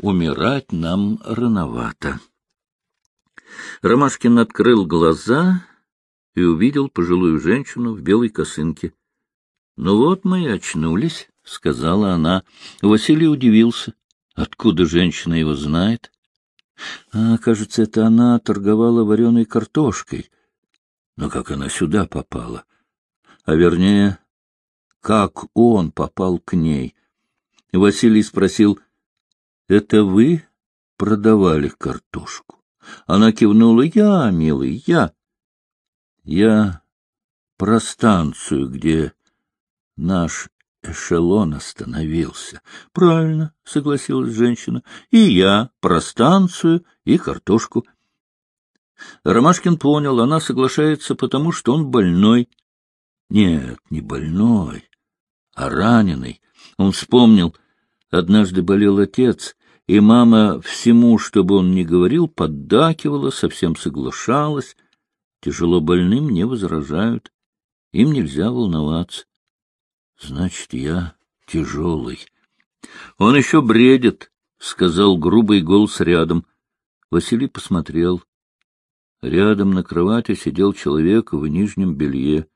умирать нам рановато. Ромашкин открыл глаза и увидел пожилую женщину в белой косынке. — Ну вот мы и очнулись, — сказала она. Василий удивился. Откуда женщина его знает? А, кажется, это она торговала вареной картошкой. Но как она сюда попала? А вернее, как он попал к ней? Василий спросил, — Это вы продавали картошку? Она кивнула, — Я, милый, я. Я про станцию, где наш эшелон остановился. — Правильно, — согласилась женщина. — И я про станцию и картошку. Ромашкин понял, она соглашается, потому что он больной. Нет, не больной, а раненый. Он вспомнил, однажды болел отец, и мама всему, чтобы он не говорил, поддакивала, совсем соглашалась. Тяжело больным не возражают, им нельзя волноваться. Значит, я тяжелый. Он еще бредит, — сказал грубый голос рядом. Василий посмотрел. Рядом на кровати сидел человек в нижнем белье.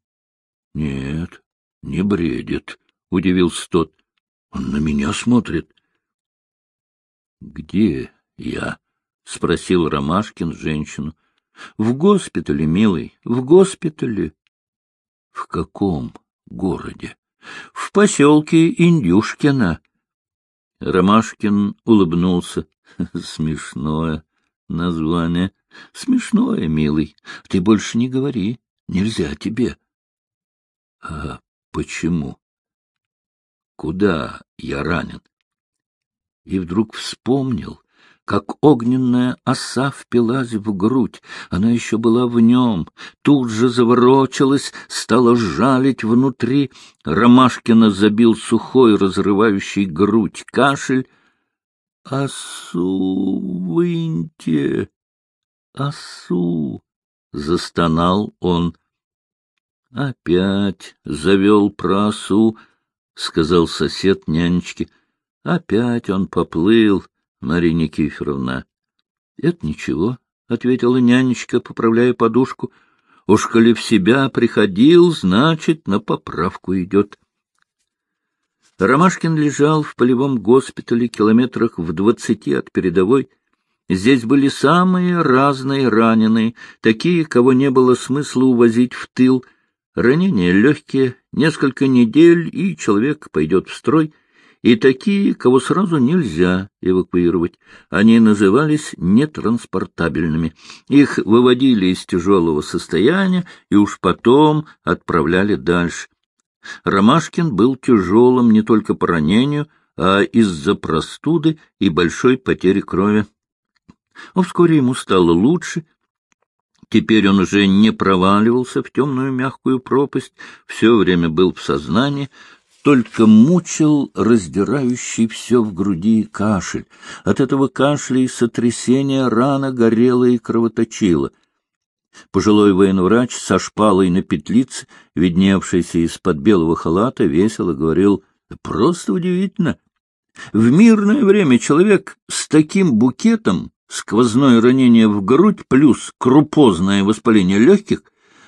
— Нет, не бредит, — удивился тот. — Он на меня смотрит. — Где я? — спросил Ромашкин женщину. — В госпитале, милый, в госпитале. — В каком городе? — В поселке Индюшкино. Ромашкин улыбнулся. — Смешное название. — Смешное, милый. Ты больше не говори. Нельзя тебе. — А почему? Куда я ранен? И вдруг вспомнил, как огненная оса впилась в грудь. Она еще была в нем, тут же заворочилась, стала жалить внутри. Ромашкина забил сухой, разрывающий грудь кашель. — Осу выньте! Осу! — застонал он. — Опять завел про осу, — сказал сосед нянечки. Опять он поплыл. Марья Никифоровна. — Это ничего, — ответила нянечка, поправляя подушку. — Уж коли в себя приходил, значит, на поправку идет. Ромашкин лежал в полевом госпитале километрах в двадцати от передовой. Здесь были самые разные раненые, такие, кого не было смысла увозить в тыл. Ранения легкие, несколько недель, и человек пойдет в строй — и такие, кого сразу нельзя эвакуировать. Они назывались нетранспортабельными. Их выводили из тяжелого состояния и уж потом отправляли дальше. Ромашкин был тяжелым не только по ранению, а из-за простуды и большой потери крови. Но вскоре ему стало лучше, Теперь он уже не проваливался в темную мягкую пропасть, все время был в сознании, только мучил раздирающий все в груди кашель. От этого кашля и сотрясения рана горела и кровоточила. Пожилой военврач со шпалой на петлице, видневшийся из-под белого халата, весело говорил, «Просто удивительно. В мирное время человек с таким букетом, сквозное ранение в грудь плюс крупозное воспаление легких,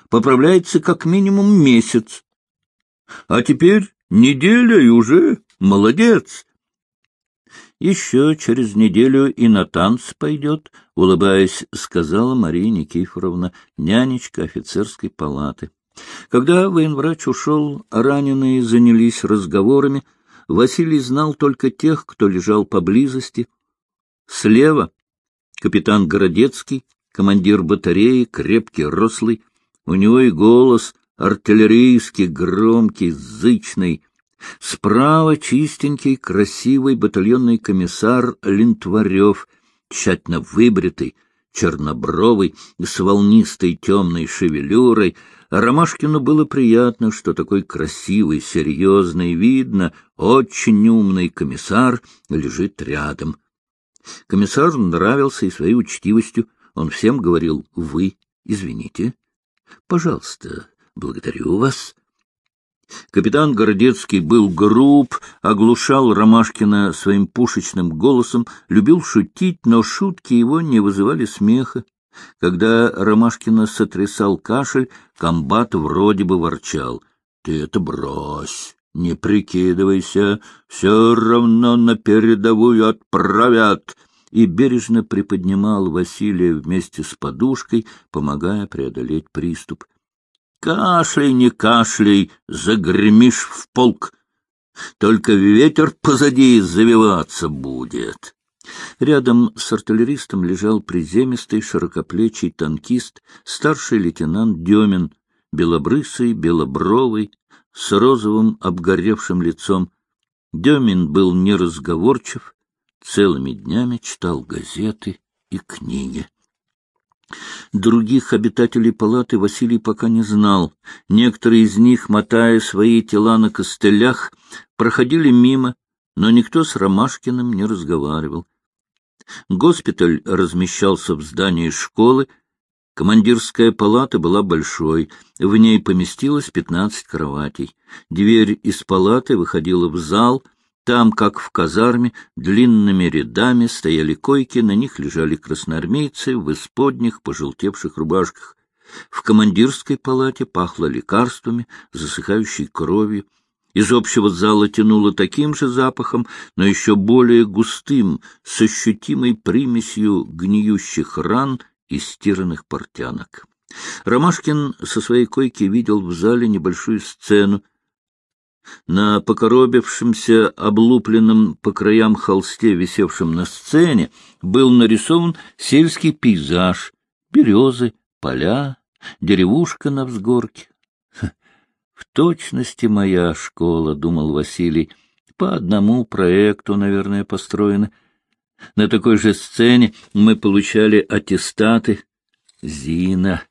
поправляется как минимум месяц. А теперь Неделя и уже молодец. Еще через неделю и на танц пойдет, — улыбаясь, сказала Мария Никифоровна, нянечка офицерской палаты. Когда военврач ушел, раненые занялись разговорами. Василий знал только тех, кто лежал поблизости. Слева — капитан Городецкий, командир батареи, крепкий, рослый. У него и голос артиллерийский, громкий, зычный. Справа чистенький, красивый батальонный комиссар Линтварев, тщательно выбритый, чернобровый, с волнистой темной шевелюрой. Ромашкину было приятно, что такой красивый, серьезный, видно, очень умный комиссар лежит рядом. Комиссар нравился и своей учтивостью. Он всем говорил «вы, извините». «Пожалуйста, благодарю вас». Капитан Городецкий был груб, оглушал Ромашкина своим пушечным голосом, любил шутить, но шутки его не вызывали смеха. Когда Ромашкина сотрясал кашель, комбат вроде бы ворчал. — Ты это брось, не прикидывайся, все равно на передовую отправят. И бережно приподнимал Василия вместе с подушкой, помогая преодолеть приступ. Кашляй, не кашляй, загремишь в полк. Только ветер позади завиваться будет. Рядом с артиллеристом лежал приземистый широкоплечий танкист, старший лейтенант Демин, белобрысый, белобровый, с розовым обгоревшим лицом. Демин был неразговорчив, целыми днями читал газеты и книги. Других обитателей палаты Василий пока не знал. Некоторые из них, мотая свои тела на костылях, проходили мимо, но никто с Ромашкиным не разговаривал. Госпиталь размещался в здании школы. Командирская палата была большой, в ней поместилось пятнадцать кроватей. Дверь из палаты выходила в зал — там, как в казарме, длинными рядами стояли койки, на них лежали красноармейцы в исподних, пожелтевших рубашках. В командирской палате пахло лекарствами, засыхающей кровью. Из общего зала тянуло таким же запахом, но еще более густым, с ощутимой примесью гниющих ран и стиранных портянок. Ромашкин со своей койки видел в зале небольшую сцену, на покоробившемся, облупленном по краям холсте, висевшем на сцене, был нарисован сельский пейзаж, березы, поля, деревушка на взгорке. В точности моя школа, — думал Василий, — по одному проекту, наверное, построена. На такой же сцене мы получали аттестаты Зина,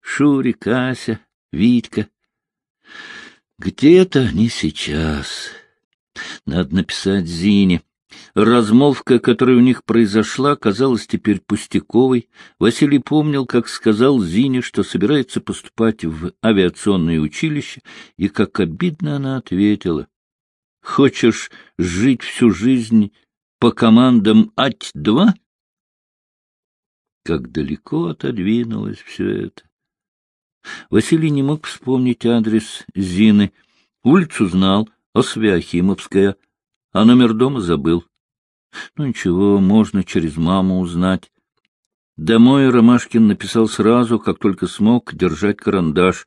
Шури, Кася, Витька. Где-то они сейчас. Надо написать Зине. Размолвка, которая у них произошла, казалась теперь пустяковой. Василий помнил, как сказал Зине, что собирается поступать в авиационное училище, и как обидно она ответила. — Хочешь жить всю жизнь по командам АТЬ-2? Как далеко отодвинулось все это. Василий не мог вспомнить адрес Зины. Улицу знал, Освяхимовская, а номер дома забыл. Ну ничего, можно через маму узнать. Домой Ромашкин написал сразу, как только смог, держать карандаш.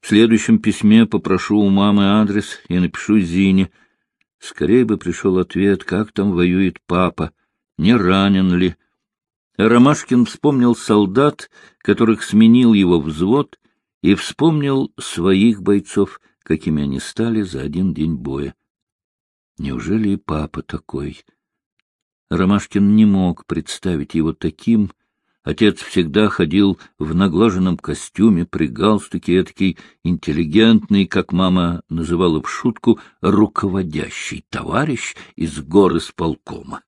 В следующем письме попрошу у мамы адрес и напишу Зине. Скорее бы пришел ответ, как там воюет папа, не ранен ли. Ромашкин вспомнил солдат, которых сменил его взвод, и вспомнил своих бойцов, какими они стали за один день боя. Неужели и папа такой? Ромашкин не мог представить его таким. Отец всегда ходил в наглаженном костюме, при галстуке, этакий интеллигентный, как мама называла в шутку, руководящий товарищ из горы с полкома.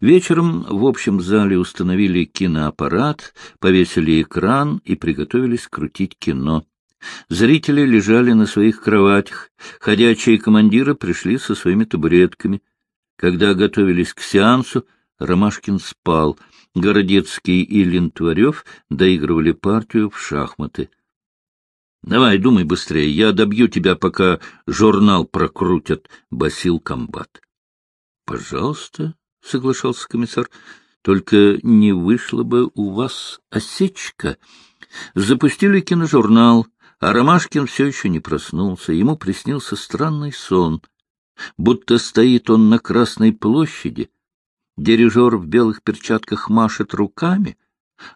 Вечером в общем зале установили киноаппарат, повесили экран и приготовились крутить кино. Зрители лежали на своих кроватях, ходячие командиры пришли со своими табуретками. Когда готовились к сеансу, Ромашкин спал, Городецкий и Лентварев доигрывали партию в шахматы. — Давай, думай быстрее, я добью тебя, пока журнал прокрутят, — басил комбат. — Пожалуйста, — соглашался комиссар, — только не вышло бы у вас осечка. Запустили киножурнал, а Ромашкин все еще не проснулся. Ему приснился странный сон. Будто стоит он на Красной площади, дирижер в белых перчатках машет руками,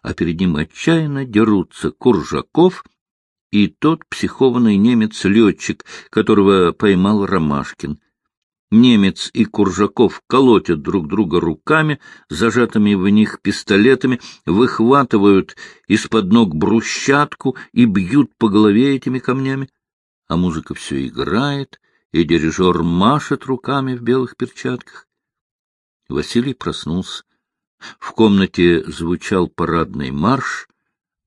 а перед ним отчаянно дерутся Куржаков и тот психованный немец-летчик, которого поймал Ромашкин. Немец и Куржаков колотят друг друга руками, зажатыми в них пистолетами, выхватывают из-под ног брусчатку и бьют по голове этими камнями. А музыка все играет, и дирижер машет руками в белых перчатках. Василий проснулся. В комнате звучал парадный марш.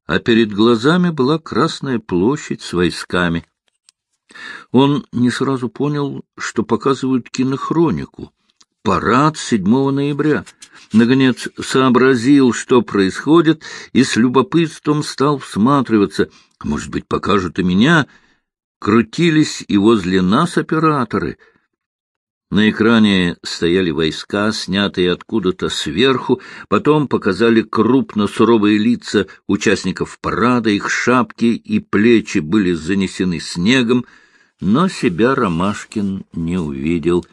а перед глазами была Красная площадь с войсками. Он не сразу понял, что показывают кинохронику. Парад 7 ноября. Наконец сообразил, что происходит, и с любопытством стал всматриваться. Может быть, покажут и меня. Крутились и возле нас операторы — на экране стояли войска, снятые откуда-то сверху, потом показали крупно суровые лица участников парада, их шапки и плечи были занесены снегом, но себя Ромашкин не увидел.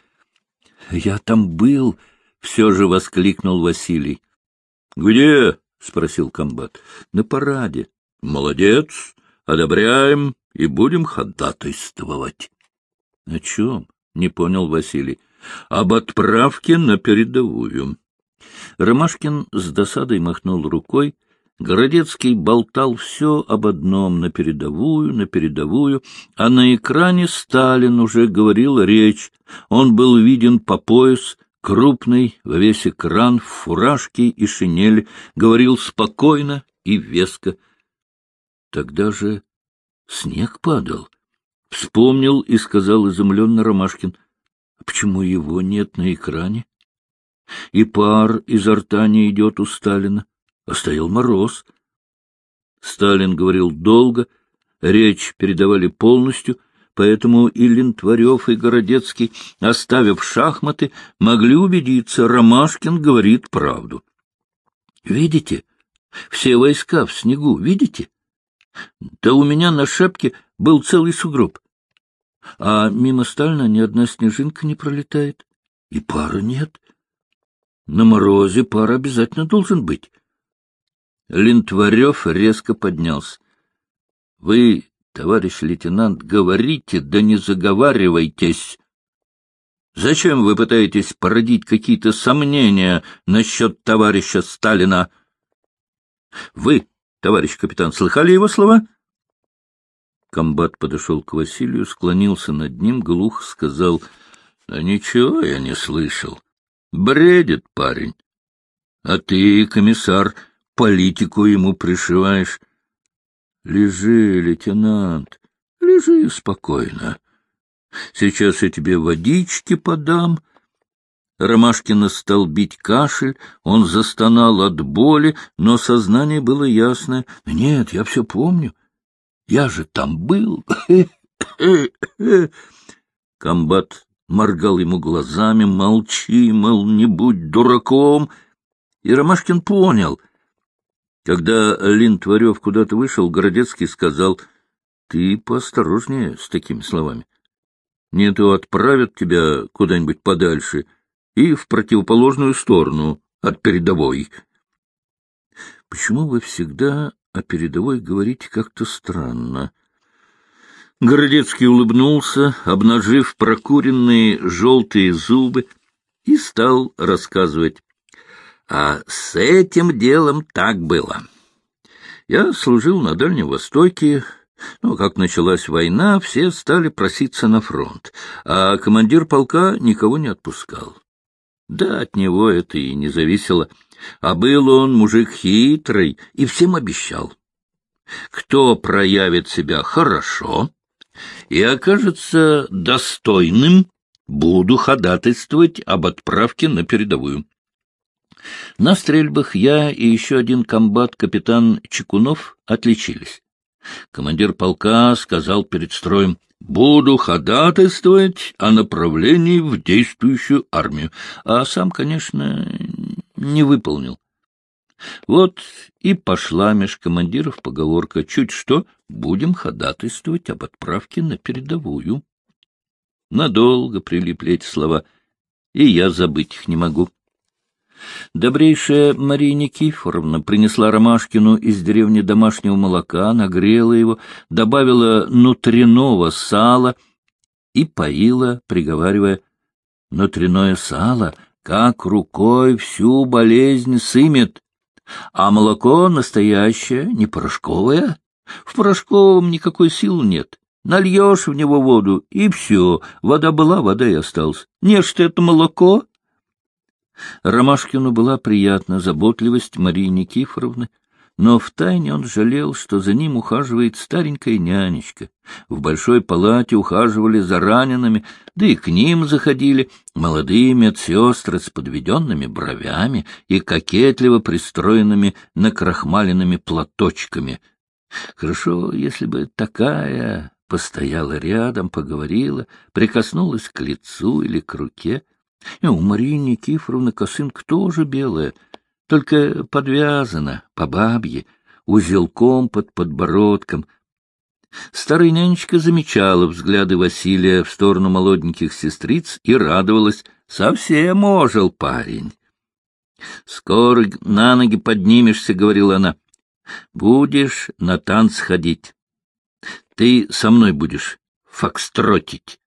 — Я там был! — все же воскликнул Василий. — Где? — спросил комбат. — На параде. — Молодец! Одобряем и будем ходатайствовать. — О чем? — не понял Василий. — Об отправке на передовую. Ромашкин с досадой махнул рукой. Городецкий болтал все об одном — на передовую, на передовую, а на экране Сталин уже говорил речь. Он был виден по пояс, крупный, во весь экран, в фуражке и шинели, говорил спокойно и веско. Тогда же снег падал. Вспомнил и сказал изумленно Ромашкин. — Почему его нет на экране? И пар изо рта не идет у Сталина, а стоял мороз. Сталин говорил долго, речь передавали полностью, поэтому и Лентварев, и Городецкий, оставив шахматы, могли убедиться, Ромашкин говорит правду. — Видите? Все войска в снегу, видите? Да у меня на шапке был целый сугроб а мимо Сталина ни одна снежинка не пролетает, и пара нет. На морозе пар обязательно должен быть. Лентварев резко поднялся. — Вы, товарищ лейтенант, говорите, да не заговаривайтесь. Зачем вы пытаетесь породить какие-то сомнения насчет товарища Сталина? Вы, товарищ капитан, слыхали его слова? — Комбат подошел к Василию, склонился над ним, глухо сказал, — ничего я не слышал. Бредит парень. А ты, комиссар, политику ему пришиваешь. Лежи, лейтенант, лежи спокойно. Сейчас я тебе водички подам. Ромашкина стал бить кашель, он застонал от боли, но сознание было ясное. Нет, я все помню. Я же там был. Комбат моргал ему глазами, молчи, мол, не будь дураком. И Ромашкин понял. Когда Лин Тварев куда-то вышел, Городецкий сказал, — Ты поосторожнее с такими словами. Не то отправят тебя куда-нибудь подальше и в противоположную сторону от передовой. — Почему вы всегда о передовой говорить как-то странно. Городецкий улыбнулся, обнажив прокуренные желтые зубы, и стал рассказывать. А с этим делом так было. Я служил на Дальнем Востоке, но как началась война, все стали проситься на фронт, а командир полка никого не отпускал. Да, от него это и не зависело. А был он мужик хитрый и всем обещал. Кто проявит себя хорошо и окажется достойным, буду ходатайствовать об отправке на передовую. На стрельбах я и еще один комбат-капитан Чекунов отличились. Командир полка сказал перед строем, «Буду ходатайствовать о направлении в действующую армию», а сам, конечно, не выполнил. Вот и пошла меж командиров поговорка «Чуть что, будем ходатайствовать об отправке на передовую». Надолго прилипли эти слова, и я забыть их не могу. Добрейшая Мария Никифоровна принесла Ромашкину из деревни домашнего молока, нагрела его, добавила нутряного сала и поила, приговаривая, «Нутряное сало, как рукой всю болезнь сымет, а молоко настоящее, не порошковое. В порошковом никакой силы нет. Нальешь в него воду, и все, вода была, вода и осталась. Не что это молоко. Ромашкину была приятна заботливость Марии Никифоровны. но втайне он жалел, что за ним ухаживает старенькая нянечка. В большой палате ухаживали за ранеными, да и к ним заходили молодые медсестры с подведенными бровями и кокетливо пристроенными накрахмаленными платочками. Хорошо, если бы такая постояла рядом, поговорила, прикоснулась к лицу или к руке. И у Марии Никифоровны косынка тоже белая, только подвязана по бабье, узелком под подбородком. Старая нянечка замечала взгляды Василия в сторону молоденьких сестриц и радовалась. Совсем ожил парень. — Скоро на ноги поднимешься, — говорила она. — Будешь на танц ходить. Ты со мной будешь фокстротить,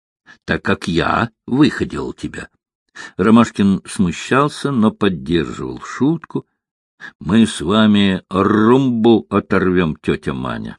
так как я выходил тебя. Ромашкин смущался, но поддерживал шутку. — Мы с вами румбу оторвем, тетя Маня.